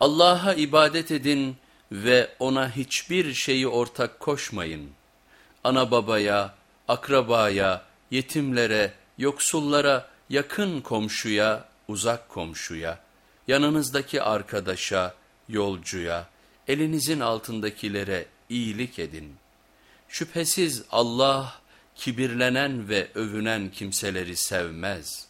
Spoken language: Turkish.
Allah'a ibadet edin ve ona hiçbir şeyi ortak koşmayın. Ana babaya, akrabaya, yetimlere, yoksullara, yakın komşuya, uzak komşuya, yanınızdaki arkadaşa, yolcuya, elinizin altındakilere iyilik edin. Şüphesiz Allah kibirlenen ve övünen kimseleri sevmez.''